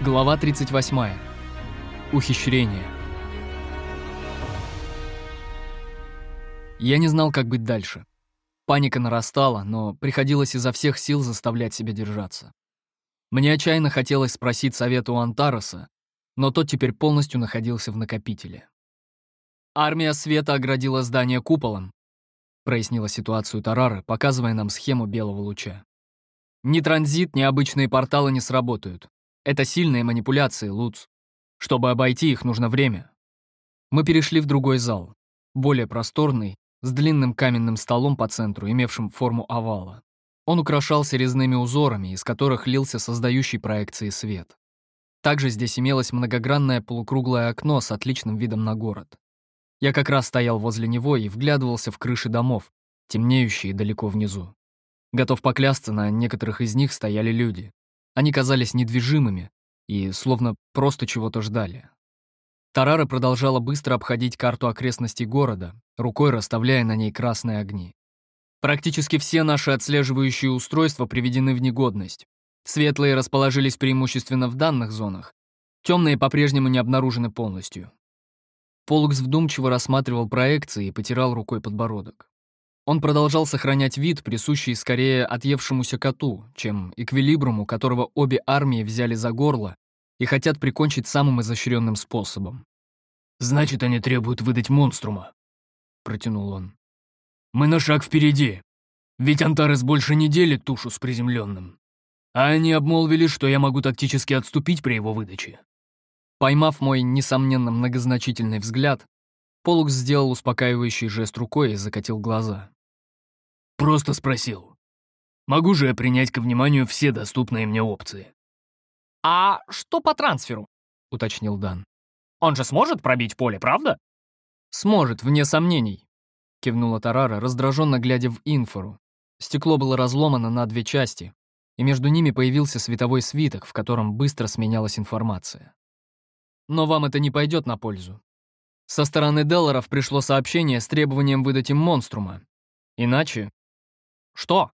Глава 38. Ухищрение. Я не знал, как быть дальше. Паника нарастала, но приходилось изо всех сил заставлять себя держаться. Мне отчаянно хотелось спросить совета у Антароса, но тот теперь полностью находился в накопителе. «Армия света оградила здание куполом», прояснила ситуацию Тарары, показывая нам схему белого луча. «Ни транзит, ни обычные порталы не сработают. Это сильные манипуляции, Луц. Чтобы обойти их, нужно время». Мы перешли в другой зал, более просторный, с длинным каменным столом по центру, имевшим форму овала. Он украшался резными узорами, из которых лился создающий проекции свет. Также здесь имелось многогранное полукруглое окно с отличным видом на город. Я как раз стоял возле него и вглядывался в крыши домов, темнеющие далеко внизу. Готов поклясться, на некоторых из них стояли люди. Они казались недвижимыми и словно просто чего-то ждали. Тарара продолжала быстро обходить карту окрестностей города, рукой расставляя на ней красные огни. Практически все наши отслеживающие устройства приведены в негодность. Светлые расположились преимущественно в данных зонах, темные по-прежнему не обнаружены полностью. Полукс вдумчиво рассматривал проекции и потирал рукой подбородок. Он продолжал сохранять вид, присущий скорее отъевшемуся коту, чем эквилибруму, которого обе армии взяли за горло и хотят прикончить самым изощренным способом. «Значит, они требуют выдать монструма», — протянул он. «Мы на шаг впереди, ведь Антарес больше не делит тушу с приземленным. А они обмолвили, что я могу тактически отступить при его выдаче». Поймав мой, несомненно, многозначительный взгляд, Полукс сделал успокаивающий жест рукой и закатил глаза. «Просто спросил. Могу же я принять ко вниманию все доступные мне опции?» «А что по трансферу?» — уточнил Дан. «Он же сможет пробить поле, правда?» «Сможет, вне сомнений», — кивнула Тарара, раздраженно глядя в инфору. Стекло было разломано на две части, и между ними появился световой свиток, в котором быстро сменялась информация. Но вам это не пойдет на пользу. Со стороны Делларов пришло сообщение с требованием выдать им монструма. Иначе... Что?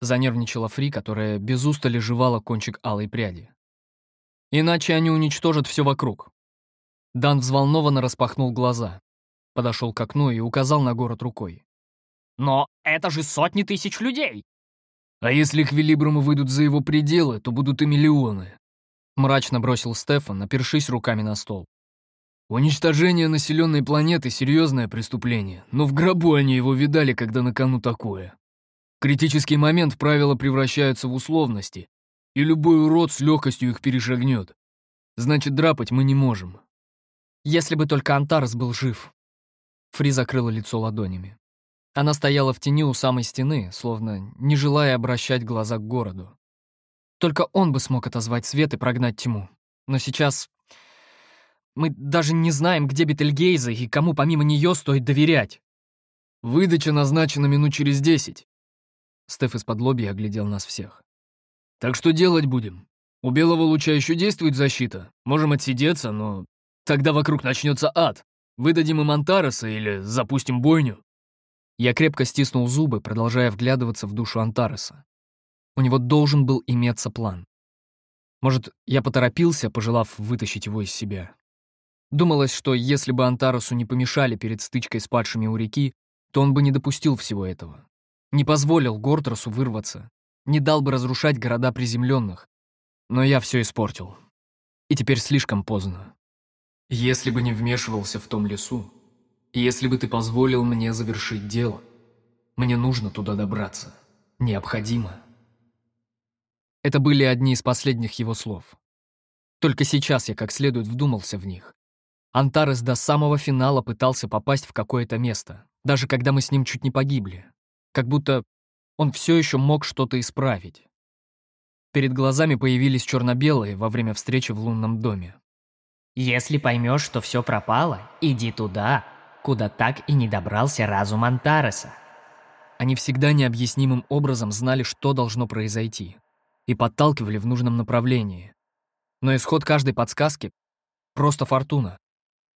Занервничала Фри, которая без устали жевала кончик алой пряди. Иначе они уничтожат все вокруг. Дан взволнованно распахнул глаза, подошел к окну и указал на город рукой. «Но это же сотни тысяч людей!» «А если Квилибрумы выйдут за его пределы, то будут и миллионы», мрачно бросил Стефан, опершись руками на стол. «Уничтожение населенной планеты — серьезное преступление, но в гробу они его видали, когда на кону такое. Критический момент правила превращаются в условности, и любой урод с легкостью их перешагнет. Значит, драпать мы не можем. Если бы только Антарес был жив. Фри закрыла лицо ладонями. Она стояла в тени у самой стены, словно не желая обращать глаза к городу. Только он бы смог отозвать свет и прогнать тьму. Но сейчас мы даже не знаем, где Бетельгейза и кому помимо нее стоит доверять. Выдача назначена минут через десять. Стеф из-под лобья оглядел нас всех. Так что делать будем? У белого луча еще действует защита. Можем отсидеться, но тогда вокруг начнется ад. Выдадим им Антареса или запустим бойню. Я крепко стиснул зубы, продолжая вглядываться в душу Антареса. У него должен был иметься план. Может, я поторопился, пожелав вытащить его из себя. Думалось, что если бы Антаресу не помешали перед стычкой с падшими у реки, то он бы не допустил всего этого. Не позволил Гортросу вырваться, не дал бы разрушать города приземленных. Но я все испортил. И теперь слишком поздно. Если бы не вмешивался в том лесу, если бы ты позволил мне завершить дело, мне нужно туда добраться. Необходимо. Это были одни из последних его слов. Только сейчас я как следует вдумался в них. Антарес до самого финала пытался попасть в какое-то место, даже когда мы с ним чуть не погибли. Как будто он все еще мог что-то исправить. Перед глазами появились черно-белые во время встречи в лунном доме. «Если поймешь, что все пропало, иди туда, куда так и не добрался разум Антареса». Они всегда необъяснимым образом знали, что должно произойти, и подталкивали в нужном направлении. Но исход каждой подсказки — просто фортуна.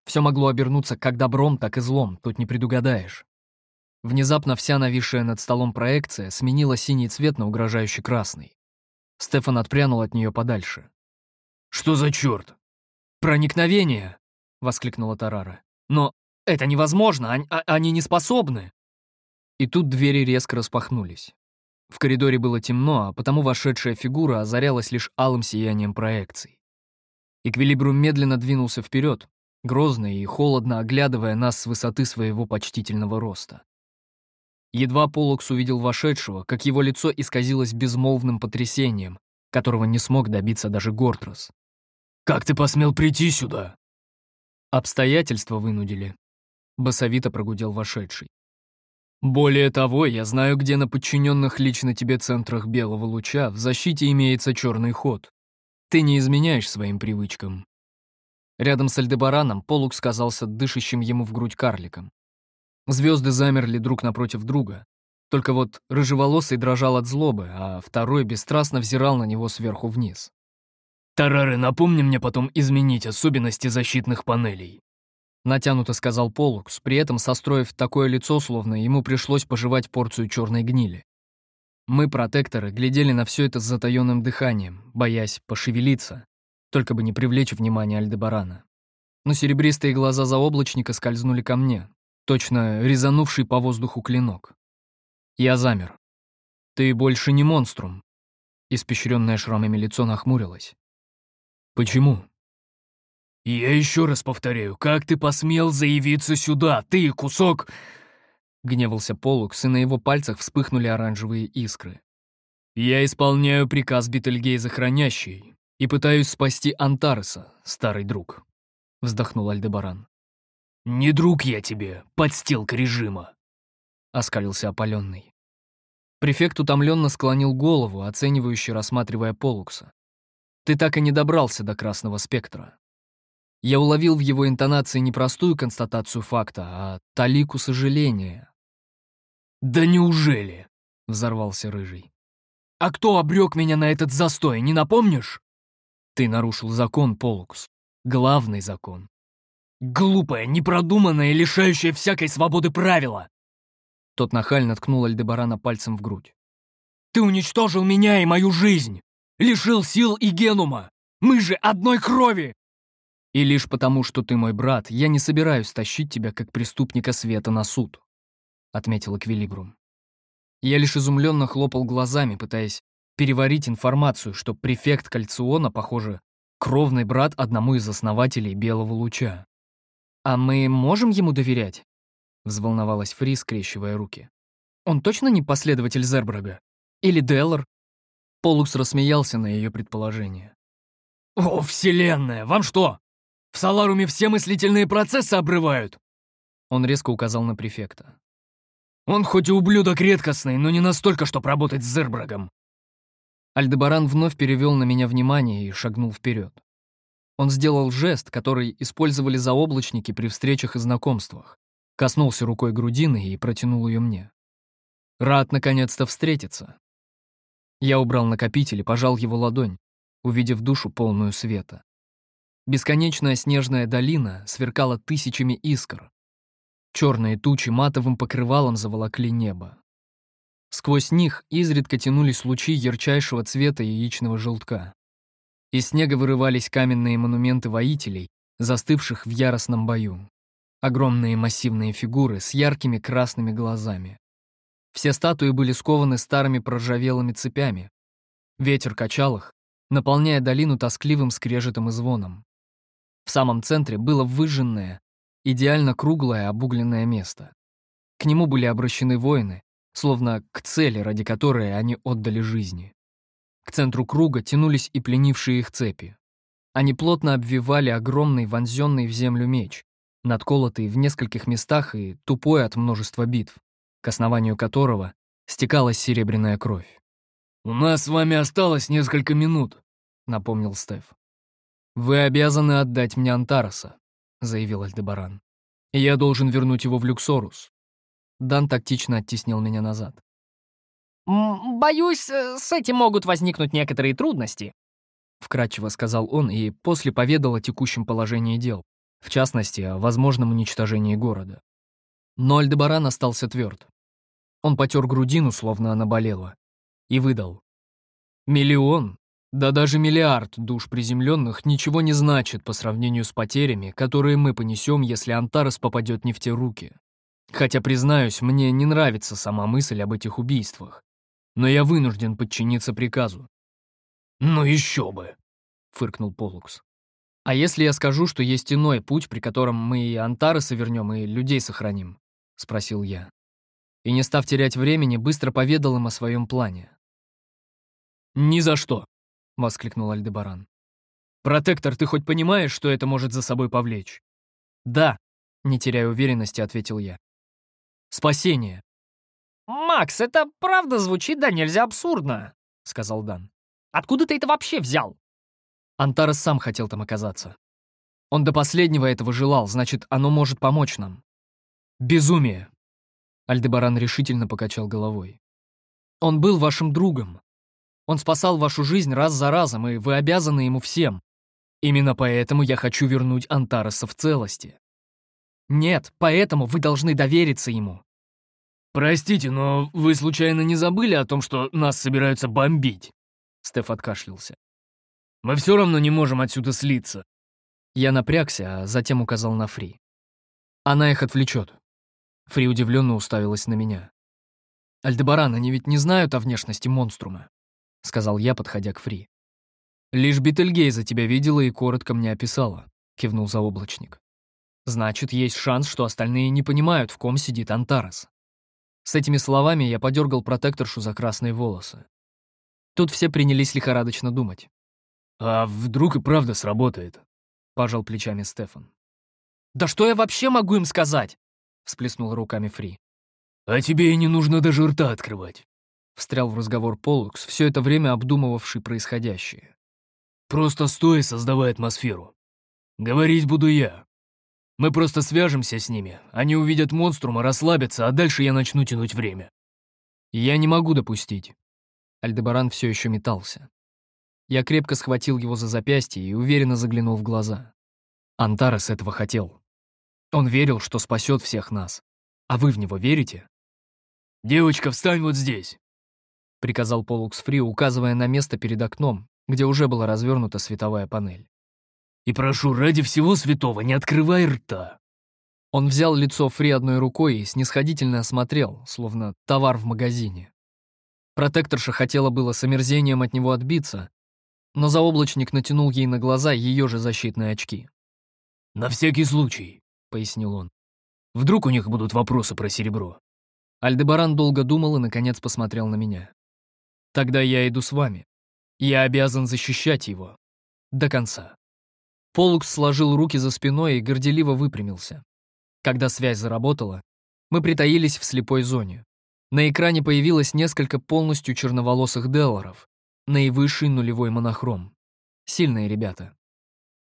Все могло обернуться как добром, так и злом, тут не предугадаешь. Внезапно вся нависшая над столом проекция сменила синий цвет на угрожающий красный. Стефан отпрянул от нее подальше. «Что за черт?» «Проникновение!» — воскликнула Тарара. «Но это невозможно, они, а, они не способны!» И тут двери резко распахнулись. В коридоре было темно, а потому вошедшая фигура озарялась лишь алым сиянием проекций. Эквилибрум медленно двинулся вперед, грозно и холодно оглядывая нас с высоты своего почтительного роста. Едва Полукс увидел вошедшего, как его лицо исказилось безмолвным потрясением, которого не смог добиться даже Гортрос. «Как ты посмел прийти сюда?» «Обстоятельства вынудили», — басовито прогудел вошедший. «Более того, я знаю, где на подчиненных лично тебе центрах Белого Луча в защите имеется черный ход. Ты не изменяешь своим привычкам». Рядом с Альдебараном Полукс казался дышащим ему в грудь карликом. Звезды замерли друг напротив друга. Только вот рыжеволосый дрожал от злобы, а второй бесстрастно взирал на него сверху вниз. «Тарары, напомни мне потом изменить особенности защитных панелей», натянуто сказал Полукс, при этом состроив такое лицо, словно ему пришлось пожевать порцию черной гнили. Мы, протекторы, глядели на все это с затаенным дыханием, боясь пошевелиться, только бы не привлечь внимание Альдебарана. Но серебристые глаза заоблачника скользнули ко мне, точно резанувший по воздуху клинок. Я замер. «Ты больше не монструм». Испещренное шрамами лицо нахмурилось. «Почему?» «Я еще раз повторяю, как ты посмел заявиться сюда, ты, кусок...» Гневался Полукс, и на его пальцах вспыхнули оранжевые искры. «Я исполняю приказ Бетельгейза Хранящий и пытаюсь спасти Антареса, старый друг», — вздохнул Альдебаран. «Не друг я тебе, подстилка режима!» — оскалился опаленный. Префект утомленно склонил голову, оценивающе рассматривая Полукса. «Ты так и не добрался до красного спектра». Я уловил в его интонации не простую констатацию факта, а талику сожаления. «Да неужели?» — взорвался Рыжий. «А кто обрек меня на этот застой, не напомнишь?» «Ты нарушил закон, Полукс. Главный закон. Глупое, непродуманное, лишающее всякой свободы правила!» Тот нахально ткнул Альдебарана пальцем в грудь. «Ты уничтожил меня и мою жизнь! Лишил сил и генума! Мы же одной крови!» «И лишь потому, что ты мой брат, я не собираюсь тащить тебя как преступника света на суд», — отметил Эквилибрум. Я лишь изумленно хлопал глазами, пытаясь переварить информацию, что префект Кальциона, похоже, кровный брат одному из основателей Белого Луча. «А мы можем ему доверять?» — взволновалась Фри, скрещивая руки. «Он точно не последователь Зербрага? Или Деллар?» Полукс рассмеялся на ее предположение. «О, Вселенная! Вам что, в Саларуме все мыслительные процессы обрывают?» Он резко указал на префекта. «Он хоть и ублюдок редкостный, но не настолько, чтобы работать с Зербрагом». Альдебаран вновь перевел на меня внимание и шагнул вперед. Он сделал жест, который использовали заоблачники при встречах и знакомствах. Коснулся рукой грудины и протянул ее мне. Рад наконец-то встретиться. Я убрал накопитель и пожал его ладонь, увидев душу полную света. Бесконечная снежная долина сверкала тысячами искр. Черные тучи матовым покрывалом заволокли небо. Сквозь них изредка тянулись лучи ярчайшего цвета яичного желтка. Из снега вырывались каменные монументы воителей, застывших в яростном бою. Огромные массивные фигуры с яркими красными глазами. Все статуи были скованы старыми проржавелыми цепями. Ветер качал их, наполняя долину тоскливым скрежетом и звоном. В самом центре было выжженное, идеально круглое обугленное место. К нему были обращены воины, словно к цели, ради которой они отдали жизни. К центру круга тянулись и пленившие их цепи. Они плотно обвивали огромный вонзенный в землю меч, надколотый в нескольких местах и тупой от множества битв, к основанию которого стекалась серебряная кровь. «У нас с вами осталось несколько минут», — напомнил Стеф. «Вы обязаны отдать мне Антараса», — заявил Альдебаран. «И я должен вернуть его в Люксорус». Дан тактично оттеснил меня назад. «Боюсь, э, с этим могут возникнуть некоторые трудности», — вкратчиво сказал он и после поведал о текущем положении дел, в частности, о возможном уничтожении города. Но Альдебаран остался тверд. Он потер грудину, словно она болела, и выдал. «Миллион Да даже миллиард душ приземленных ничего не значит по сравнению с потерями, которые мы понесем, если Антарес попадет не в те руки. Хотя, признаюсь, мне не нравится сама мысль об этих убийствах. Но я вынужден подчиниться приказу. «Ну еще бы!» — фыркнул Полукс. «А если я скажу, что есть иной путь, при котором мы и Антареса вернем, и людей сохраним?» — спросил я. И, не став терять времени, быстро поведал им о своем плане. «Ни за что!» — воскликнул Альдебаран. «Протектор, ты хоть понимаешь, что это может за собой повлечь?» «Да», — не теряя уверенности, ответил я. «Спасение». «Макс, это правда звучит да нельзя абсурдно», — сказал Дан. «Откуда ты это вообще взял?» Антарес сам хотел там оказаться. Он до последнего этого желал, значит, оно может помочь нам. «Безумие!» Альдебаран решительно покачал головой. «Он был вашим другом. Он спасал вашу жизнь раз за разом, и вы обязаны ему всем. Именно поэтому я хочу вернуть Антареса в целости. Нет, поэтому вы должны довериться ему. «Простите, но вы случайно не забыли о том, что нас собираются бомбить?» Стеф откашлялся. «Мы все равно не можем отсюда слиться». Я напрягся, а затем указал на Фри. Она их отвлечет. Фри удивленно уставилась на меня. «Альдебаран, они ведь не знают о внешности монструма. — сказал я, подходя к Фри. «Лишь Бетельгейза тебя видела и коротко мне описала», — кивнул заоблачник. «Значит, есть шанс, что остальные не понимают, в ком сидит Антарес». С этими словами я подергал протекторшу за красные волосы. Тут все принялись лихорадочно думать. «А вдруг и правда сработает?» — пожал плечами Стефан. «Да что я вообще могу им сказать?» — всплеснул руками Фри. «А тебе и не нужно даже рта открывать. Встрял в разговор Полукс, все это время обдумывавший происходящее. «Просто стой и создавай атмосферу. Говорить буду я. Мы просто свяжемся с ними, они увидят монструма, расслабятся, а дальше я начну тянуть время». «Я не могу допустить». Альдебаран все еще метался. Я крепко схватил его за запястье и уверенно заглянул в глаза. Антарес этого хотел. Он верил, что спасет всех нас. А вы в него верите? «Девочка, встань вот здесь!» — приказал Полукс Фри, указывая на место перед окном, где уже была развернута световая панель. «И прошу, ради всего святого, не открывай рта!» Он взял лицо Фри одной рукой и снисходительно осмотрел, словно товар в магазине. Протекторша хотела было с омерзением от него отбиться, но заоблачник натянул ей на глаза ее же защитные очки. «На всякий случай», — пояснил он. «Вдруг у них будут вопросы про серебро?» Альдебаран долго думал и, наконец, посмотрел на меня. Тогда я иду с вами. Я обязан защищать его. До конца. Полукс сложил руки за спиной и горделиво выпрямился. Когда связь заработала, мы притаились в слепой зоне. На экране появилось несколько полностью черноволосых делларов, наивысший нулевой монохром. Сильные ребята.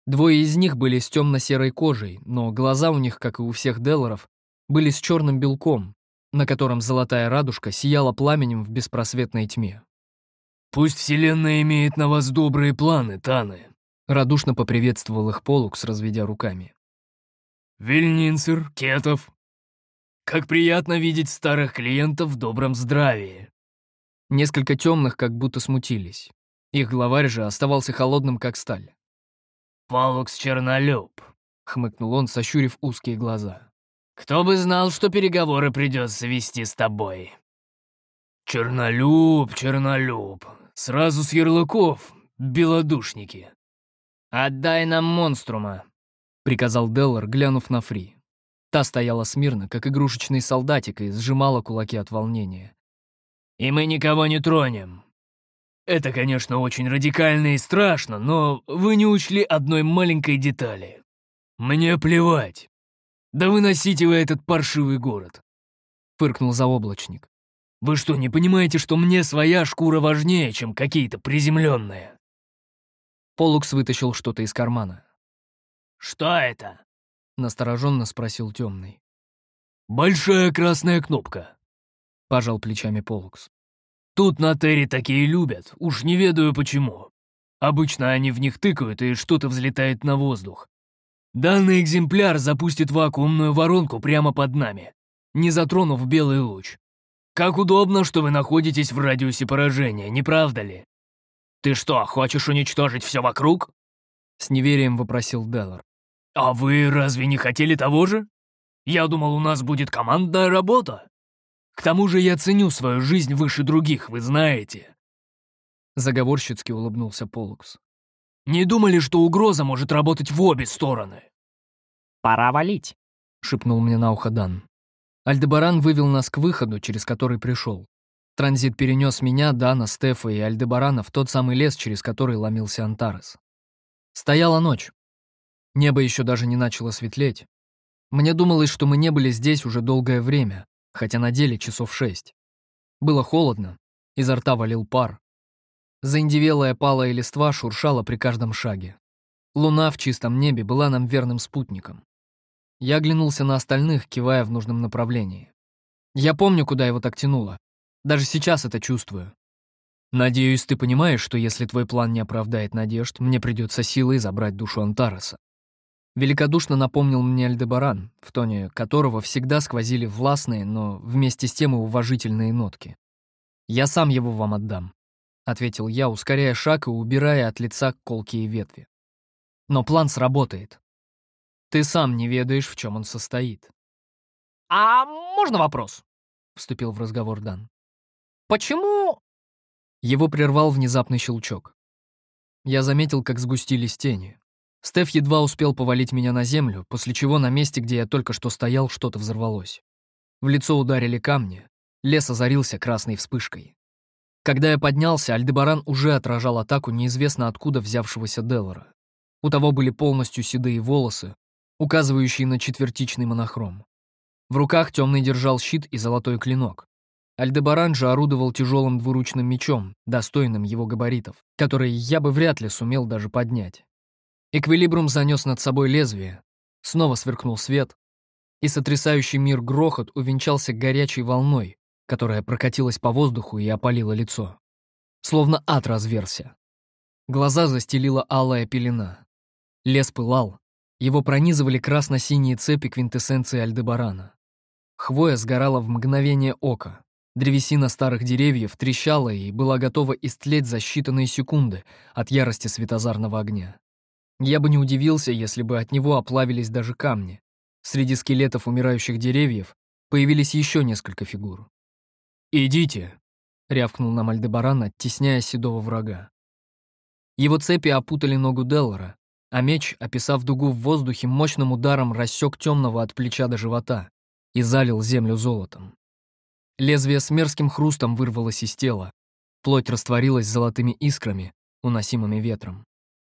Двое из них были с темно-серой кожей, но глаза у них, как и у всех делларов, были с черным белком, на котором золотая радужка сияла пламенем в беспросветной тьме. «Пусть Вселенная имеет на вас добрые планы, Таны», — радушно поприветствовал их Полукс, разведя руками. «Вильнинцер, Кетов, как приятно видеть старых клиентов в добром здравии». Несколько темных как будто смутились. Их главарь же оставался холодным, как сталь. «Полукс Чернолюб», — хмыкнул он, сощурив узкие глаза. «Кто бы знал, что переговоры придется вести с тобой». «Чернолюб, Чернолюб, Сразу с ярлыков, белодушники. «Отдай нам монструма», — приказал Деллар, глянув на Фри. Та стояла смирно, как игрушечный солдатик, и сжимала кулаки от волнения. «И мы никого не тронем. Это, конечно, очень радикально и страшно, но вы не учли одной маленькой детали. Мне плевать. Да выносите вы этот паршивый город», — фыркнул заоблачник. Вы что, не понимаете, что мне своя шкура важнее, чем какие-то приземленные?» Полукс вытащил что-то из кармана. «Что это?» — настороженно спросил темный. «Большая красная кнопка», — пожал плечами Полукс. «Тут на Терри такие любят, уж не ведаю почему. Обычно они в них тыкают, и что-то взлетает на воздух. Данный экземпляр запустит вакуумную воронку прямо под нами, не затронув белый луч. Как удобно, что вы находитесь в радиусе поражения, не правда ли? «Ты что, хочешь уничтожить все вокруг?» С неверием вопросил Деллар. «А вы разве не хотели того же? Я думал, у нас будет командная работа. К тому же я ценю свою жизнь выше других, вы знаете». Заговорщицки улыбнулся Полукс. «Не думали, что угроза может работать в обе стороны?» «Пора валить», — шепнул мне на ухо Дан. Альдебаран вывел нас к выходу, через который пришел. Транзит перенес меня, Дана, Стефа и Альдебарана в тот самый лес, через который ломился Антарес. Стояла ночь. Небо еще даже не начало светлеть. Мне думалось, что мы не были здесь уже долгое время, хотя на деле часов шесть. Было холодно, изо рта валил пар. Заиндивелая палая листва шуршала при каждом шаге. Луна в чистом небе была нам верным спутником. Я оглянулся на остальных, кивая в нужном направлении. Я помню, куда его так тянуло. Даже сейчас это чувствую. Надеюсь, ты понимаешь, что если твой план не оправдает надежд, мне придется силой забрать душу Антараса. Великодушно напомнил мне Альдебаран, в тоне которого всегда сквозили властные, но вместе с тем и уважительные нотки. «Я сам его вам отдам», — ответил я, ускоряя шаг и убирая от лица колкие ветви. «Но план сработает. Ты сам не ведаешь, в чем он состоит». «А можно вопрос?» — вступил в разговор Дан. «Почему...» Его прервал внезапный щелчок. Я заметил, как сгустились тени. Стеф едва успел повалить меня на землю, после чего на месте, где я только что стоял, что-то взорвалось. В лицо ударили камни, лес озарился красной вспышкой. Когда я поднялся, Альдебаран уже отражал атаку неизвестно откуда взявшегося Деллара. У того были полностью седые волосы, указывающие на четвертичный монохром. В руках темный держал щит и золотой клинок. Альдебаран же орудовал тяжелым двуручным мечом, достойным его габаритов, который я бы вряд ли сумел даже поднять. Эквилибрум занес над собой лезвие, снова сверкнул свет, и сотрясающий мир грохот увенчался горячей волной, которая прокатилась по воздуху и опалила лицо. Словно ад разверся. Глаза застелила алая пелена. Лес пылал, его пронизывали красно-синие цепи квинтэссенции Альдебарана. Хвоя сгорала в мгновение ока, Древесина старых деревьев трещала и была готова истлеть за считанные секунды от ярости светозарного огня. Я бы не удивился, если бы от него оплавились даже камни. Среди скелетов умирающих деревьев появились еще несколько фигур. «Идите!» — рявкнул нам Альдебаран, оттесняя седого врага. Его цепи опутали ногу Деллара, а меч, описав дугу в воздухе, мощным ударом рассек темного от плеча до живота и залил землю золотом. Лезвие с мерзким хрустом вырвалось из тела. Плоть растворилась золотыми искрами, уносимыми ветром.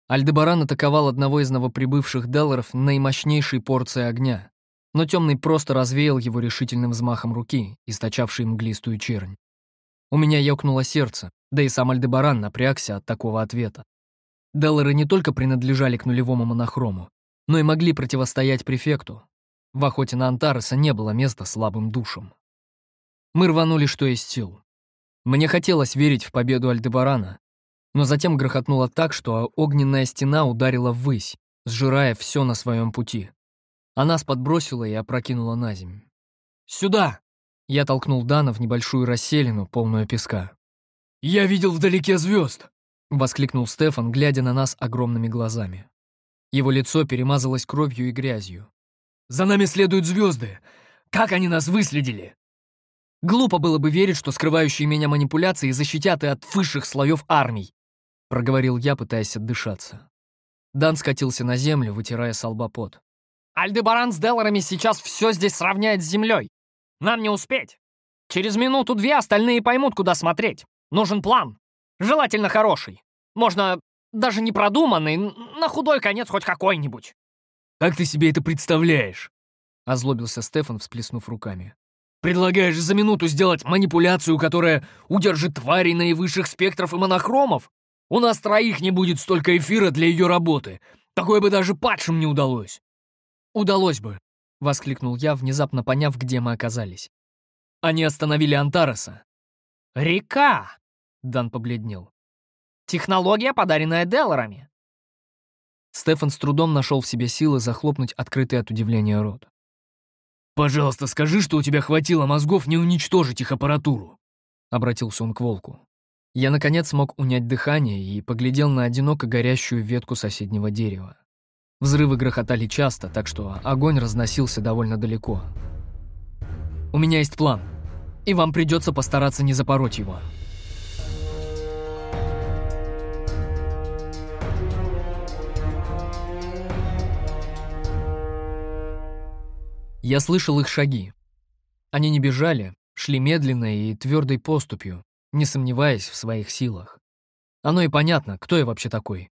Альдебаран атаковал одного из новоприбывших Делларов наимощнейшей порцией огня, но темный просто развеял его решительным взмахом руки, источавшей мглистую чернь. У меня ёкнуло сердце, да и сам Альдебаран напрягся от такого ответа. Деллары не только принадлежали к нулевому монохрому, но и могли противостоять префекту. В охоте на Антареса не было места слабым душам. Мы рванули что есть сил. Мне хотелось верить в победу Альдебарана, но затем грохотнуло так, что огненная стена ударила ввысь, сжирая все на своем пути. А нас подбросила и опрокинула на землю. «Сюда!» Я толкнул Дана в небольшую расселину, полную песка. «Я видел вдалеке звезд!» — воскликнул Стефан, глядя на нас огромными глазами. Его лицо перемазалось кровью и грязью. «За нами следуют звезды! Как они нас выследили?» Глупо было бы верить, что скрывающие меня манипуляции защитят и от высших слоев армий, проговорил я, пытаясь отдышаться. Дан скатился на землю, вытирая салбопот. Альдебаран с Делларами сейчас все здесь сравняет с землей. Нам не успеть. Через минуту-две остальные поймут, куда смотреть. Нужен план. Желательно хороший. Можно даже не продуманный, на худой конец хоть какой-нибудь. «Как ты себе это представляешь?» — озлобился Стефан, всплеснув руками. Предлагаешь за минуту сделать манипуляцию, которая удержит тварей наивысших спектров и монохромов? У нас троих не будет столько эфира для ее работы. Такое бы даже падшим не удалось. Удалось бы, — воскликнул я, внезапно поняв, где мы оказались. Они остановили Антареса. «Река!» — Дан побледнел. «Технология, подаренная Делларами». Стефан с трудом нашел в себе силы захлопнуть открытый от удивления рот. «Пожалуйста, скажи, что у тебя хватило мозгов не уничтожить их аппаратуру», — обратился он к волку. Я, наконец, смог унять дыхание и поглядел на одиноко горящую ветку соседнего дерева. Взрывы грохотали часто, так что огонь разносился довольно далеко. «У меня есть план, и вам придется постараться не запороть его», Я слышал их шаги. Они не бежали, шли медленно и твердой поступью, не сомневаясь в своих силах. Оно и понятно, кто я вообще такой.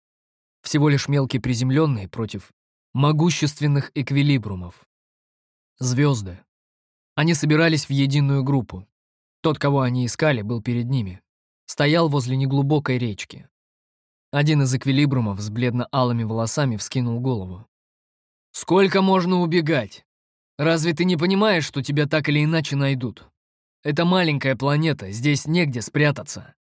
Всего лишь мелкий приземленный против могущественных эквилибрумов. Звезды. Они собирались в единую группу. Тот, кого они искали, был перед ними. Стоял возле неглубокой речки. Один из эквилибрумов с бледно-алыми волосами вскинул голову. «Сколько можно убегать? Разве ты не понимаешь, что тебя так или иначе найдут? Это маленькая планета, здесь негде спрятаться.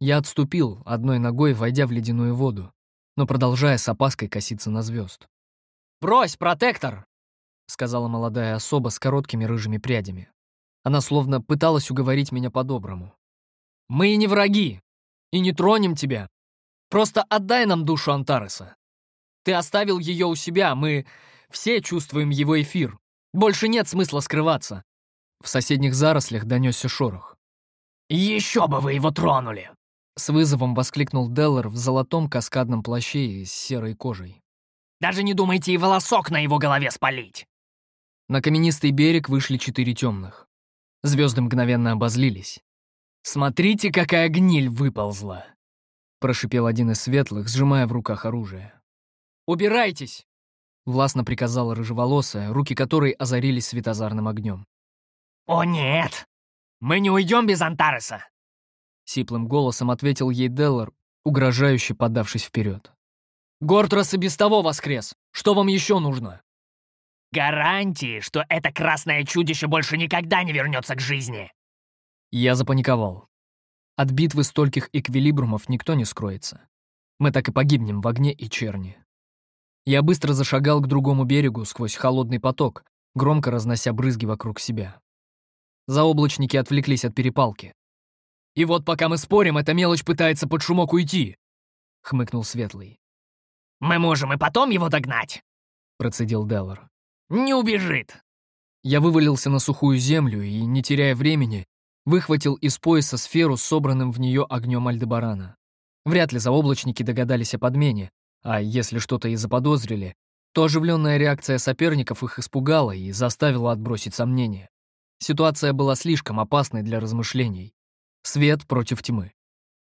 Я отступил, одной ногой войдя в ледяную воду, но продолжая с опаской коситься на звезд. «Брось, протектор!» — сказала молодая особа с короткими рыжими прядями. Она словно пыталась уговорить меня по-доброму. «Мы и не враги, и не тронем тебя. Просто отдай нам душу Антареса. Ты оставил ее у себя, мы все чувствуем его эфир. Больше нет смысла скрываться. В соседних зарослях донесся шорох. «Еще бы вы его тронули!» С вызовом воскликнул Деллар в золотом каскадном плаще с серой кожей. «Даже не думайте и волосок на его голове спалить!» На каменистый берег вышли четыре темных. Звезды мгновенно обозлились. «Смотрите, какая гниль выползла!» Прошипел один из светлых, сжимая в руках оружие. «Убирайтесь!» Властно приказала рыжеволосая, руки которой озарились светозарным огнем. «О нет! Мы не уйдем без Антареса!» Сиплым голосом ответил ей Деллар, угрожающе подавшись вперед. «Гортрас и без того воскрес! Что вам еще нужно?» «Гарантии, что это красное чудище больше никогда не вернется к жизни!» Я запаниковал. От битвы стольких эквилибрумов никто не скроется. Мы так и погибнем в огне и черни. Я быстро зашагал к другому берегу сквозь холодный поток, громко разнося брызги вокруг себя. Заоблачники отвлеклись от перепалки. «И вот пока мы спорим, эта мелочь пытается под шумок уйти», — хмыкнул Светлый. «Мы можем и потом его догнать», — процедил Деллар. «Не убежит». Я вывалился на сухую землю и, не теряя времени, выхватил из пояса сферу с собранным в нее огнем Альдебарана. Вряд ли заоблачники догадались о подмене, а если что-то и заподозрили, то оживленная реакция соперников их испугала и заставила отбросить сомнения. Ситуация была слишком опасной для размышлений. Свет против тьмы.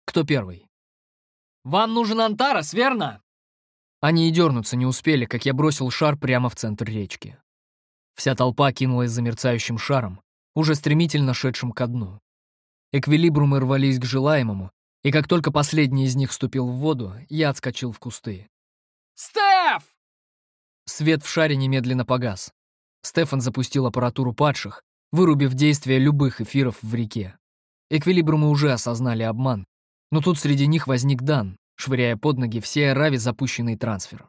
Кто первый? «Вам нужен Антарас, верно?» Они и дернуться не успели, как я бросил шар прямо в центр речки. Вся толпа кинулась за мерцающим шаром, уже стремительно шедшим ко дну. Эквилибрумы рвались к желаемому, и как только последний из них вступил в воду, я отскочил в кусты. «Стеф!» Свет в шаре немедленно погас. Стефан запустил аппаратуру падших, вырубив действие любых эфиров в реке. Эквилибрумы уже осознали обман, но тут среди них возник Дан, швыряя под ноги все Рави запущенный трансфер.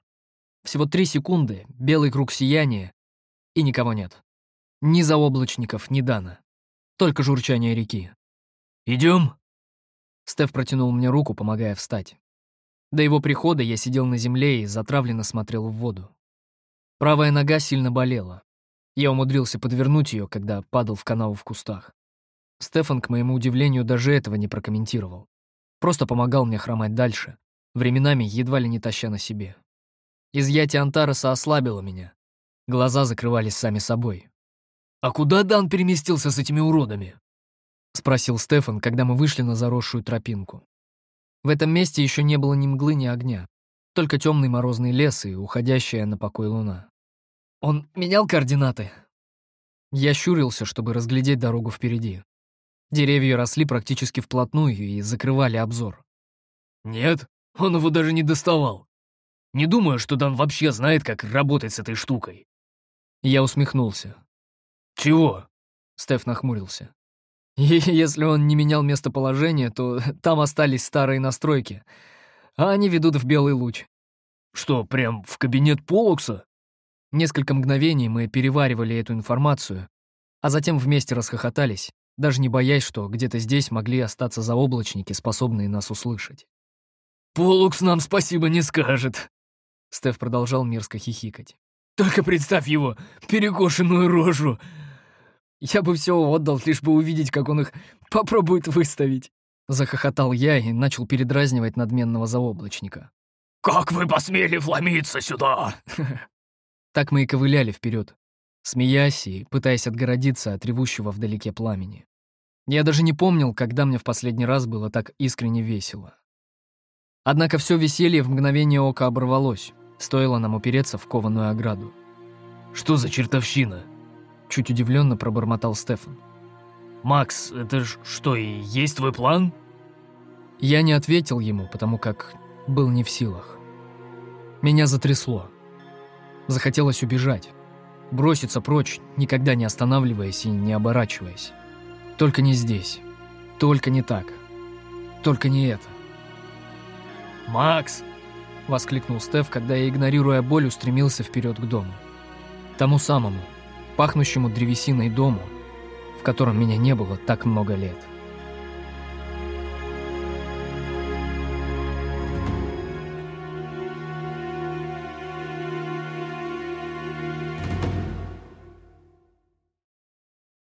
Всего три секунды, белый круг сияния, и никого нет. Ни заоблачников, ни Дана. Только журчание реки. «Идем?» Стеф протянул мне руку, помогая встать. До его прихода я сидел на земле и затравленно смотрел в воду. Правая нога сильно болела. Я умудрился подвернуть ее, когда падал в канаву в кустах. Стефан, к моему удивлению, даже этого не прокомментировал. Просто помогал мне хромать дальше, временами едва ли не таща на себе. Изъятие Антареса ослабило меня. Глаза закрывались сами собой. «А куда Дан переместился с этими уродами?» — спросил Стефан, когда мы вышли на заросшую тропинку. В этом месте еще не было ни мглы, ни огня, только темный морозный лес и уходящая на покой луна. Он менял координаты. Я щурился, чтобы разглядеть дорогу впереди. Деревья росли практически вплотную и закрывали обзор. Нет, он его даже не доставал. Не думаю, что Дан вообще знает, как работать с этой штукой. Я усмехнулся. «Чего?» — Стеф нахмурился. И если он не менял местоположение, то там остались старые настройки, а они ведут в белый луч. Что, прям в кабинет Полукса? Несколько мгновений мы переваривали эту информацию, а затем вместе расхохотались, даже не боясь, что где-то здесь могли остаться заоблачники, способные нас услышать. «Полукс нам спасибо не скажет», — Стеф продолжал мерзко хихикать. «Только представь его, перекошенную рожу!» «Я бы все отдал, лишь бы увидеть, как он их попробует выставить!» Захохотал я и начал передразнивать надменного заоблачника. «Как вы посмели вломиться сюда?» Так мы и ковыляли вперед, смеясь и пытаясь отгородиться от ревущего вдалеке пламени. Я даже не помнил, когда мне в последний раз было так искренне весело. Однако все веселье в мгновение ока оборвалось, стоило нам упереться в кованую ограду. «Что за чертовщина?» Чуть удивленно пробормотал Стефан. «Макс, это что, и есть твой план?» Я не ответил ему, потому как был не в силах. Меня затрясло. Захотелось убежать. Броситься прочь, никогда не останавливаясь и не оборачиваясь. Только не здесь. Только не так. Только не это. «Макс!» — воскликнул Стеф, когда я, игнорируя боль, устремился вперед к дому. Тому самому, пахнущему древесиной дому, в котором меня не было так много лет.